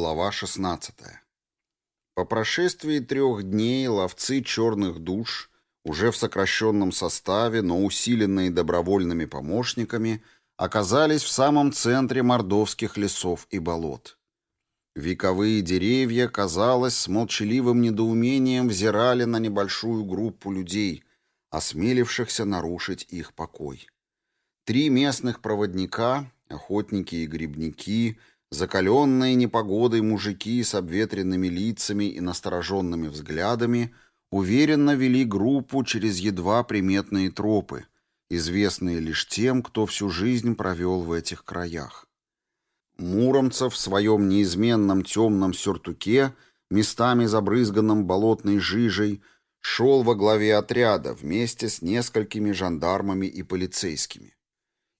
Глава 16. По прошествии трех дней ловцы черных душ, уже в сокращенном составе, но усиленные добровольными помощниками, оказались в самом центре мордовских лесов и болот. Вековые деревья, казалось, с молчаливым недоумением взирали на небольшую группу людей, осмелившихся нарушить их покой. Три местных проводника, охотники и грибники – Закаленные непогодой мужики с обветренными лицами и настороженными взглядами уверенно вели группу через едва приметные тропы, известные лишь тем, кто всю жизнь провел в этих краях. Муромцев в своем неизменном темном сюртуке, местами забрызганном болотной жижей, шел во главе отряда вместе с несколькими жандармами и полицейскими.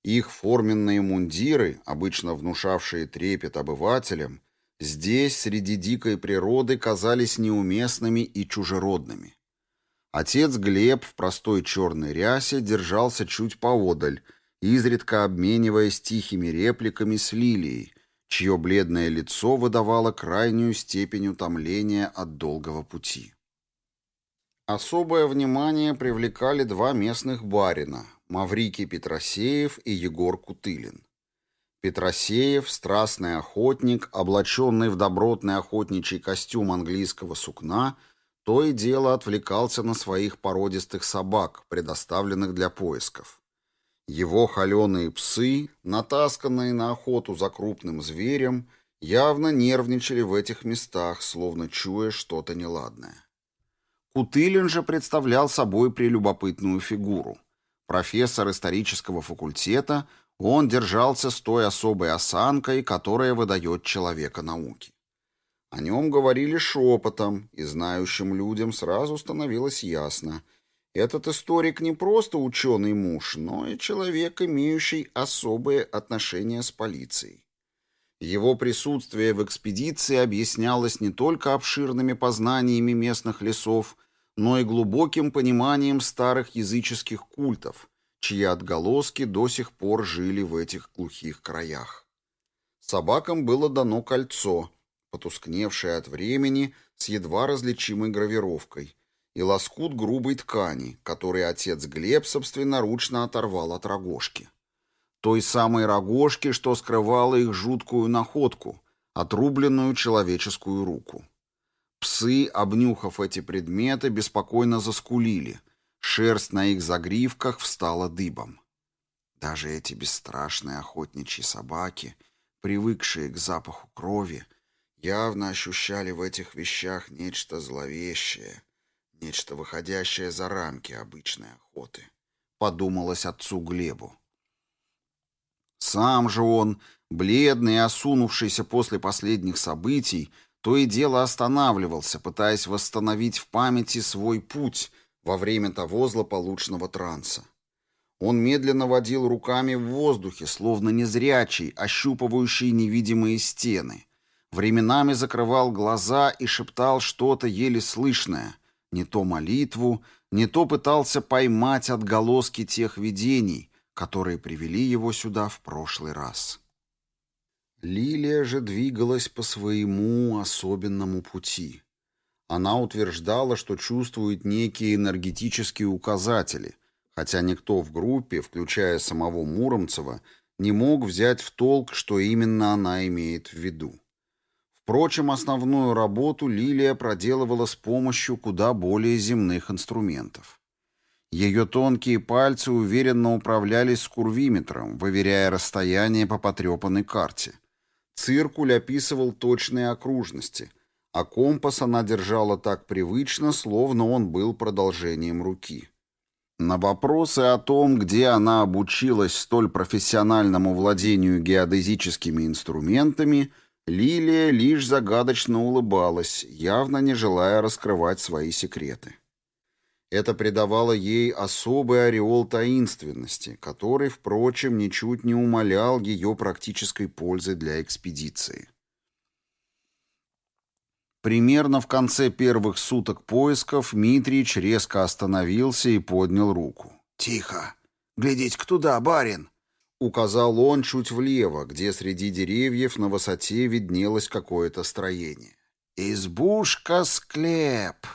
Их форменные мундиры, обычно внушавшие трепет обывателям, здесь, среди дикой природы, казались неуместными и чужеродными. Отец Глеб в простой черной рясе держался чуть поодаль, изредка обмениваясь тихими репликами с Лилией, чье бледное лицо выдавало крайнюю степень утомления от долгого пути. Особое внимание привлекали два местных барина, Маврикий Петросеев и Егор Кутылин. Петросеев, страстный охотник, облаченный в добротный охотничий костюм английского сукна, то и дело отвлекался на своих породистых собак, предоставленных для поисков. Его холеные псы, натасканные на охоту за крупным зверем, явно нервничали в этих местах, словно чуя что-то неладное. Кутылин же представлял собой прелюбопытную фигуру – Профессор исторического факультета, он держался с той особой осанкой, которая выдает человека науки. О нем говорили шепотом, и знающим людям сразу становилось ясно. Этот историк не просто ученый муж, но и человек, имеющий особые отношения с полицией. Его присутствие в экспедиции объяснялось не только обширными познаниями местных лесов – но и глубоким пониманием старых языческих культов, чьи отголоски до сих пор жили в этих глухих краях. Собакам было дано кольцо, потускневшее от времени с едва различимой гравировкой, и лоскут грубой ткани, который отец Глеб собственноручно оторвал от рогожки. Той самой рогожки, что скрывала их жуткую находку, отрубленную человеческую руку. Псы, обнюхав эти предметы, беспокойно заскулили. Шерсть на их загривках встала дыбом. Даже эти бесстрашные охотничьи собаки, привыкшие к запаху крови, явно ощущали в этих вещах нечто зловещее, нечто выходящее за рамки обычной охоты. Подумалось отцу Глебу. Сам же он, бледный и осунувшийся после последних событий, то и дело останавливался, пытаясь восстановить в памяти свой путь во время того злополучного транса. Он медленно водил руками в воздухе, словно незрячий, ощупывающий невидимые стены. Временами закрывал глаза и шептал что-то еле слышное, не то молитву, не то пытался поймать отголоски тех видений, которые привели его сюда в прошлый раз. Лилия же двигалась по своему особенному пути. Она утверждала, что чувствует некие энергетические указатели, хотя никто в группе, включая самого Муромцева, не мог взять в толк, что именно она имеет в виду. Впрочем, основную работу Лилия проделывала с помощью куда более земных инструментов. Ее тонкие пальцы уверенно управлялись с курвиметром, выверяя расстояние по потрепанной карте – циркуль описывал точные окружности, а компас она держала так привычно, словно он был продолжением руки. На вопросы о том, где она обучилась столь профессиональному владению геодезическими инструментами, Лилия лишь загадочно улыбалась, явно не желая раскрывать свои секреты. Это придавало ей особый ореол таинственности, который, впрочем, ничуть не умалял ее практической пользы для экспедиции. Примерно в конце первых суток поисков Митрич резко остановился и поднял руку. тихо глядеть Глядите-ка туда, барин!» Указал он чуть влево, где среди деревьев на высоте виднелось какое-то строение. «Избушка-склеп!»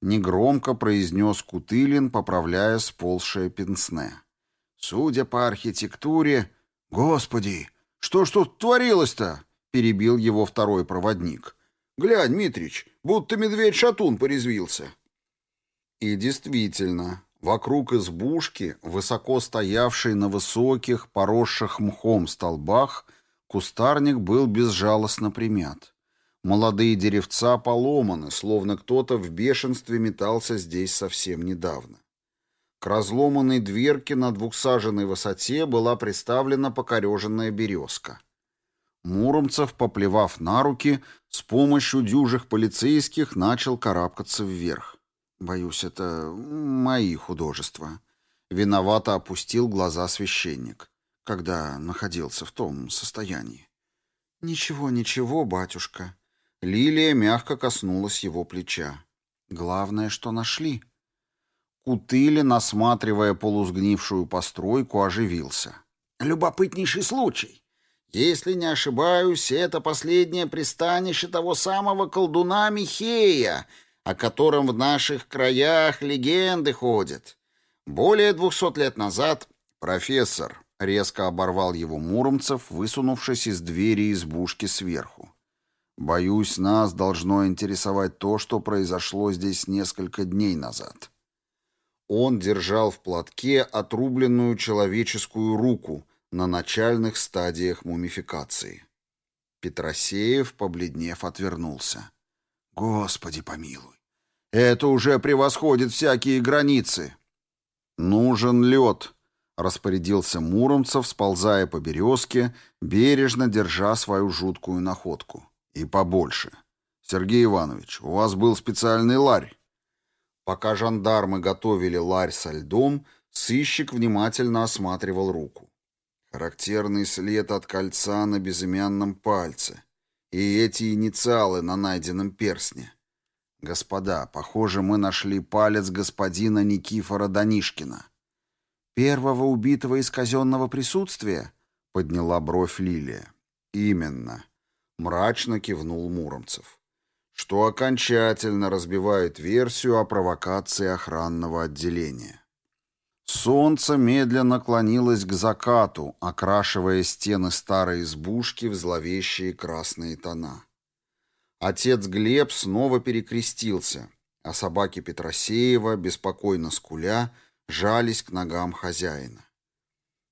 негромко произнес Кутылин, поправляя сползшее пенсне. Судя по архитектуре... «Господи, что ж тут творилось-то?» — перебил его второй проводник. «Глянь, Дмитрич, будто медведь-шатун порезвился». И действительно, вокруг избушки, высоко стоявшей на высоких, поросших мхом столбах, кустарник был безжалостно примят. Молодые деревца поломаны, словно кто-то в бешенстве метался здесь совсем недавно. К разломанной дверке на двухсаженной высоте была приставлена покореженная березка. Муромцев, поплевав на руки, с помощью дюжих полицейских начал карабкаться вверх. «Боюсь, это мои художества». Виновато опустил глаза священник, когда находился в том состоянии. «Ничего, ничего, батюшка», Лилия мягко коснулась его плеча. Главное, что нашли. Кутыли, насматривая полузгнившую постройку, оживился. «Любопытнейший случай. Если не ошибаюсь, это последнее пристанище того самого колдуна Михея, о котором в наших краях легенды ходят. Более двухсот лет назад профессор резко оборвал его Муромцев, высунувшись из двери избушки сверху. Боюсь, нас должно интересовать то, что произошло здесь несколько дней назад. Он держал в платке отрубленную человеческую руку на начальных стадиях мумификации. Петросеев, побледнев, отвернулся. «Господи помилуй! Это уже превосходит всякие границы!» «Нужен лед!» — распорядился Муромцев, сползая по березке, бережно держа свою жуткую находку. «И побольше. Сергей Иванович, у вас был специальный ларь». Пока жандармы готовили ларь со льдом, сыщик внимательно осматривал руку. Характерный след от кольца на безымянном пальце. И эти инициалы на найденном перстне. Господа, похоже, мы нашли палец господина Никифора Данишкина. Первого убитого из казенного присутствия? Подняла бровь Лилия. Именно мрачно кивнул Муромцев. Что окончательно разбивает версию о провокации охранного отделения. Солнце медленно клонилось к закату, окрашивая стены старой избушки в зловещие красные тона. Отец Глеб снова перекрестился, а собаки Петросеева, беспокойно скуля, жались к ногам хозяина.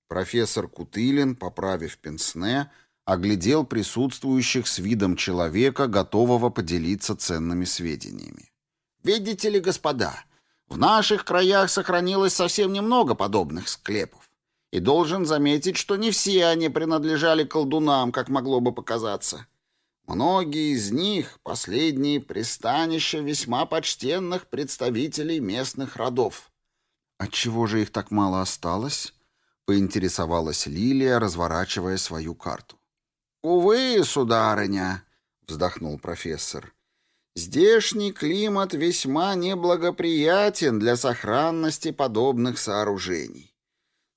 Профессор Кутылин, поправив пенсне, — оглядел присутствующих с видом человека, готового поделиться ценными сведениями. «Видите ли, господа, в наших краях сохранилось совсем немного подобных склепов, и должен заметить, что не все они принадлежали колдунам, как могло бы показаться». Многие из них — последние пристанища весьма почтенных представителей местных родов. «Отчего же их так мало осталось?» — поинтересовалась Лилия, разворачивая свою карту. «Увы, сударыня», — вздохнул профессор, — «здешний климат весьма неблагоприятен для сохранности подобных сооружений.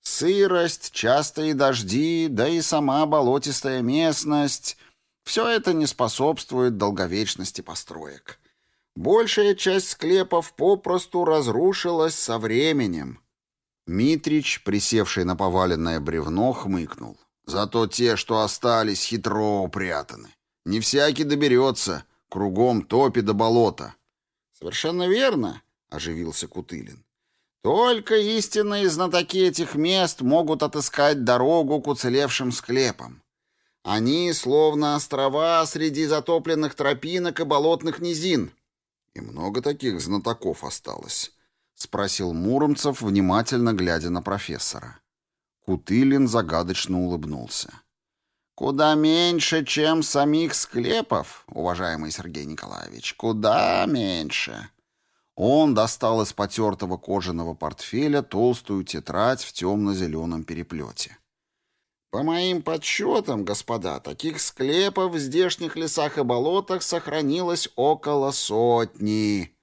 Сырость, частые дожди, да и сама болотистая местность — все это не способствует долговечности построек. Большая часть склепов попросту разрушилась со временем». Митрич, присевший на поваленное бревно, хмыкнул. Зато те, что остались, хитро упрятаны. Не всякий доберется, кругом топи до болота. Совершенно верно, оживился Кутылин. Только истинные знатоки этих мест могут отыскать дорогу к уцелевшим склепам. Они словно острова среди затопленных тропинок и болотных низин. И много таких знатоков осталось, спросил Муромцев, внимательно глядя на профессора. Кутылин загадочно улыбнулся. «Куда меньше, чем самих склепов, уважаемый Сергей Николаевич, куда меньше!» Он достал из потертого кожаного портфеля толстую тетрадь в темно-зеленом переплете. «По моим подсчетам, господа, таких склепов в здешних лесах и болотах сохранилось около сотни!»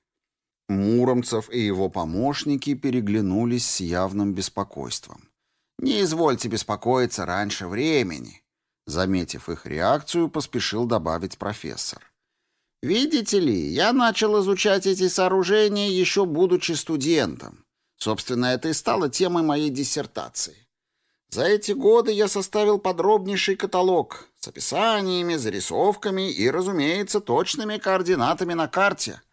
Муромцев и его помощники переглянулись с явным беспокойством. Не извольте беспокоиться раньше времени. Заметив их реакцию, поспешил добавить профессор. Видите ли, я начал изучать эти сооружения еще будучи студентом. Собственно, это и стало темой моей диссертации. За эти годы я составил подробнейший каталог с описаниями, зарисовками и, разумеется, точными координатами на карте.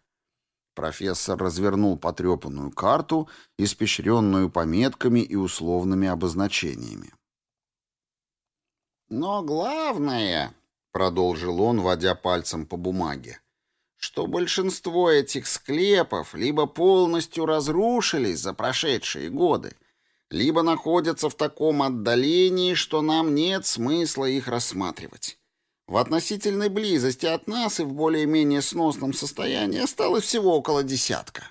Профессор развернул потрепанную карту, испещренную пометками и условными обозначениями. «Но главное», — продолжил он, водя пальцем по бумаге, что большинство этих склепов либо полностью разрушились за прошедшие годы, либо находятся в таком отдалении, что нам нет смысла их рассматривать. В В Относительной близости от нас и в более-менее сносном состоянии осталось всего около десятка.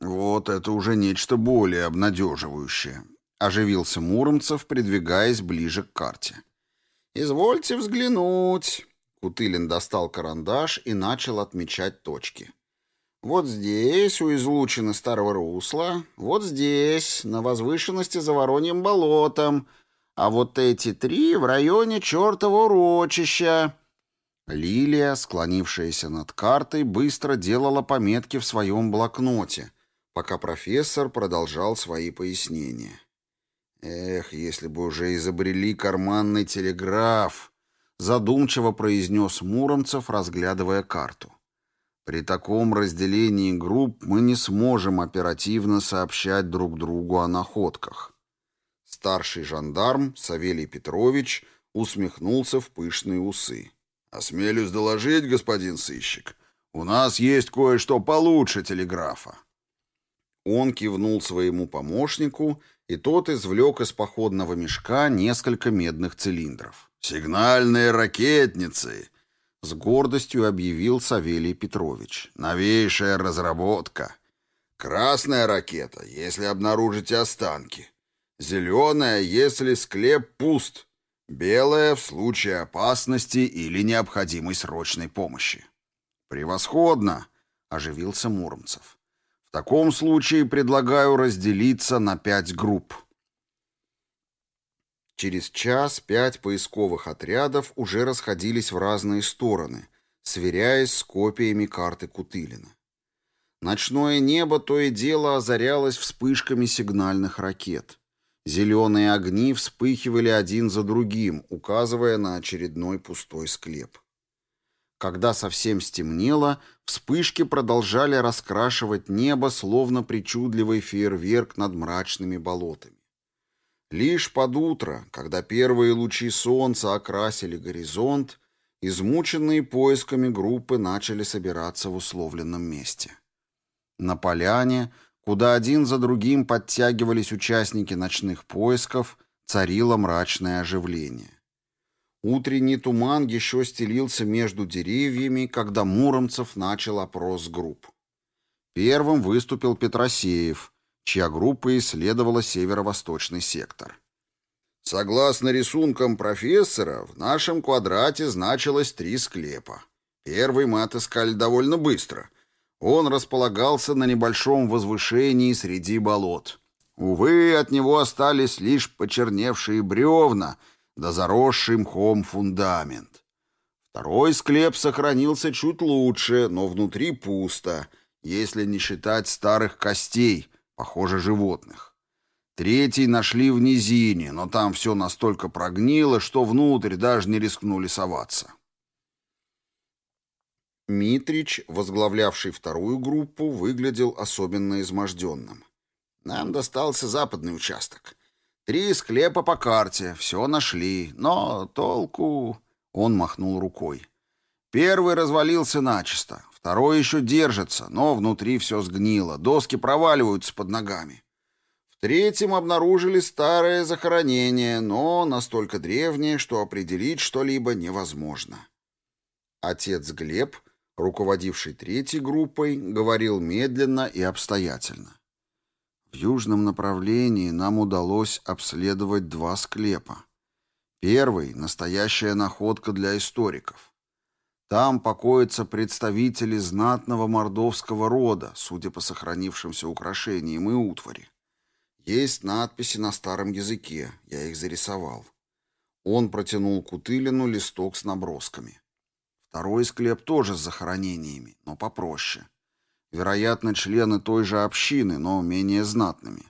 «Вот это уже нечто более обнадеживающее», — оживился Муромцев, придвигаясь ближе к карте. «Извольте взглянуть». Кутылин достал карандаш и начал отмечать точки. «Вот здесь, у излучины старого русла, вот здесь, на возвышенности за Вороньим болотом», а вот эти три в районе чертова урочища». Лилия, склонившаяся над картой, быстро делала пометки в своем блокноте, пока профессор продолжал свои пояснения. «Эх, если бы уже изобрели карманный телеграф!» — задумчиво произнес Муромцев, разглядывая карту. «При таком разделении групп мы не сможем оперативно сообщать друг другу о находках старший жандарм Савелий Петрович усмехнулся в пышные усы. «Осмелюсь доложить, господин сыщик, у нас есть кое-что получше телеграфа». Он кивнул своему помощнику, и тот извлек из походного мешка несколько медных цилиндров. «Сигнальные ракетницы!» — с гордостью объявил Савелий Петрович. «Новейшая разработка!» «Красная ракета, если обнаружите останки. Зеленая, если склеп пуст. Белая в случае опасности или необходимой срочной помощи. Превосходно, оживился Муромцев. В таком случае предлагаю разделиться на пять групп. Через час пять поисковых отрядов уже расходились в разные стороны, сверяясь с копиями карты Кутылина. Ночное небо то и дело озарялось вспышками сигнальных ракет — Зеленые огни вспыхивали один за другим, указывая на очередной пустой склеп. Когда совсем стемнело, вспышки продолжали раскрашивать небо, словно причудливый фейерверк над мрачными болотами. Лишь под утро, когда первые лучи солнца окрасили горизонт, измученные поисками группы начали собираться в условленном месте. На поляне куда один за другим подтягивались участники ночных поисков, царило мрачное оживление. Утренний туман еще стелился между деревьями, когда Муромцев начал опрос групп. Первым выступил Петросеев, чья группа исследовала северо-восточный сектор. Согласно рисункам профессора, в нашем квадрате значилось три склепа. Первый мы отыскали довольно быстро — он располагался на небольшом возвышении среди болот. Увы, от него остались лишь почерневшие бревна да заросший мхом фундамент. Второй склеп сохранился чуть лучше, но внутри пусто, если не считать старых костей, похоже, животных. Третий нашли в низине, но там все настолько прогнило, что внутрь даже не рискнули соваться. Митрич, возглавлявший вторую группу, выглядел особенно изможденным. «Нам достался западный участок. Три склепа по карте, все нашли, но толку...» Он махнул рукой. «Первый развалился начисто, второй еще держится, но внутри все сгнило, доски проваливаются под ногами. В третьем обнаружили старое захоронение, но настолько древнее, что определить что-либо невозможно». Отец Глеб — руководивший третьей группой, говорил медленно и обстоятельно. В южном направлении нам удалось обследовать два склепа. Первый — настоящая находка для историков. Там покоятся представители знатного мордовского рода, судя по сохранившимся украшениям и утвари. Есть надписи на старом языке, я их зарисовал. Он протянул Кутылину листок с набросками. Второй склеп тоже с захоронениями, но попроще. Вероятно, члены той же общины, но менее знатными.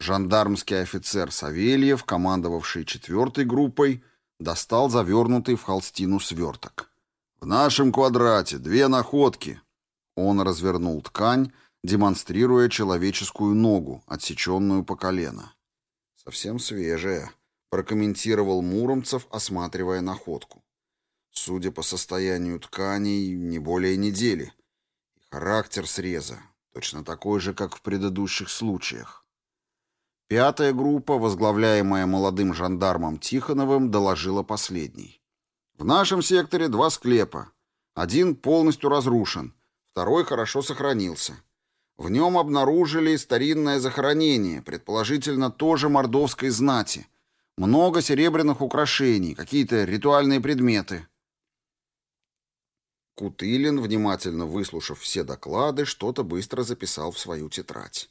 Жандармский офицер Савельев, командовавший четвертой группой, достал завернутый в холстину сверток. «В нашем квадрате две находки!» Он развернул ткань, демонстрируя человеческую ногу, отсеченную по колено. «Совсем свежая», — прокомментировал Муромцев, осматривая находку. Судя по состоянию тканей, не более недели. И характер среза точно такой же, как в предыдущих случаях. Пятая группа, возглавляемая молодым жандармом Тихоновым, доложила последней. В нашем секторе два склепа. Один полностью разрушен, второй хорошо сохранился. В нем обнаружили старинное захоронение, предположительно тоже мордовской знати. Много серебряных украшений, какие-то ритуальные предметы. Кутылин, внимательно выслушав все доклады, что-то быстро записал в свою тетрадь.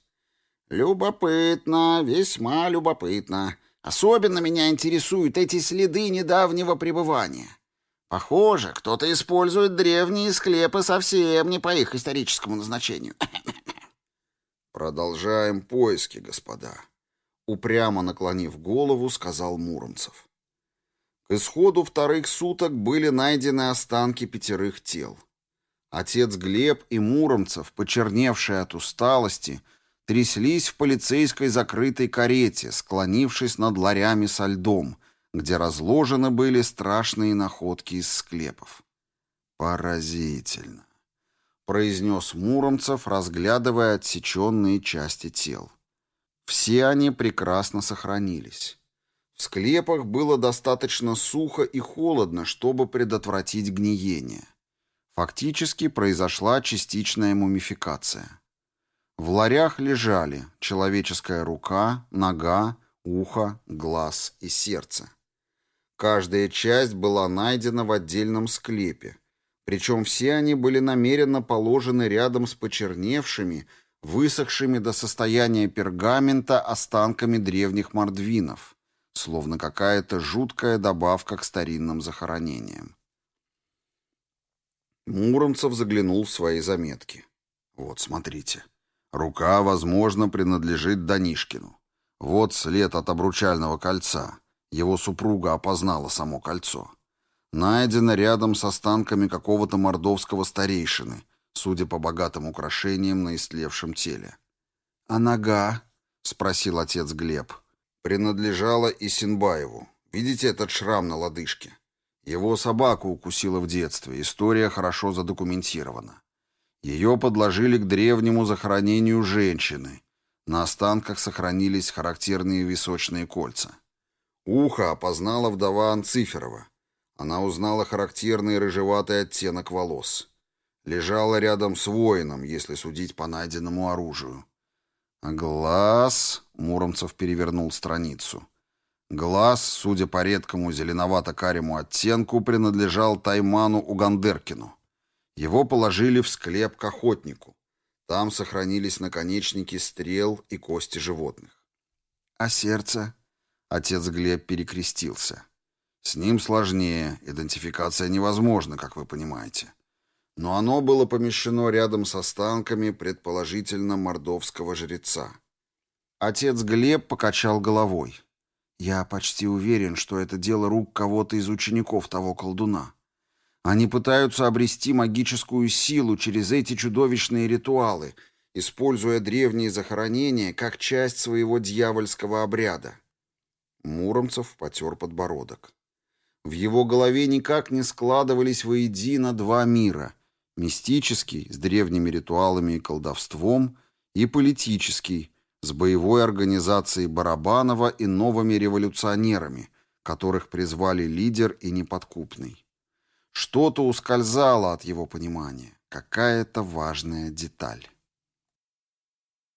«Любопытно, весьма любопытно. Особенно меня интересуют эти следы недавнего пребывания. Похоже, кто-то использует древние склепы совсем не по их историческому назначению. Продолжаем поиски, господа. Упрямо наклонив голову, сказал Муромцев. К Исходу вторых суток были найдены останки пятерых тел. Отец Глеб и Муромцев, почерневшие от усталости, тряслись в полицейской закрытой карете, склонившись над ларями со льдом, где разложены были страшные находки из склепов. «Поразительно», — произнес Муромцев, разглядывая отсеченные части тел. Все они прекрасно сохранились. В склепах было достаточно сухо и холодно, чтобы предотвратить гниение. Фактически произошла частичная мумификация. В ларях лежали человеческая рука, нога, ухо, глаз и сердце. Каждая часть была найдена в отдельном склепе, причем все они были намеренно положены рядом с почерневшими, высохшими до состояния пергамента останками древних мордвинов – словно какая-то жуткая добавка к старинным захоронениям. Муромцев заглянул в свои заметки. «Вот, смотрите. Рука, возможно, принадлежит Данишкину. Вот след от обручального кольца. Его супруга опознала само кольцо. Найдено рядом с останками какого-то мордовского старейшины, судя по богатым украшениям на истлевшем теле. «А нога?» — спросил отец Глеб принадлежала и Синбаеву. Видите этот шрам на лодыжке? Его собаку укусила в детстве, история хорошо задокументирована. Ее подложили к древнему захоронению женщины. На останках сохранились характерные височные кольца. Ухо опознала вдова Анциферова. Она узнала характерный рыжеватый оттенок волос. Лежала рядом с воином, если судить по найденному оружию. «Глаз...» — Муромцев перевернул страницу. Глаз, судя по редкому зеленовато-карему оттенку, принадлежал Тайману Угандеркину. Его положили в склеп к охотнику. Там сохранились наконечники стрел и кости животных. «А сердце?» — отец Глеб перекрестился. «С ним сложнее, идентификация невозможна, как вы понимаете но оно было помещено рядом с останками предположительно мордовского жреца. Отец Глеб покачал головой. «Я почти уверен, что это дело рук кого-то из учеников того колдуна. Они пытаются обрести магическую силу через эти чудовищные ритуалы, используя древние захоронения как часть своего дьявольского обряда». Муромцев потер подбородок. В его голове никак не складывались воедино два мира — мистический, с древними ритуалами и колдовством, и политический, с боевой организацией Барабанова и новыми революционерами, которых призвали лидер и неподкупный. Что-то ускользало от его понимания, какая-то важная деталь.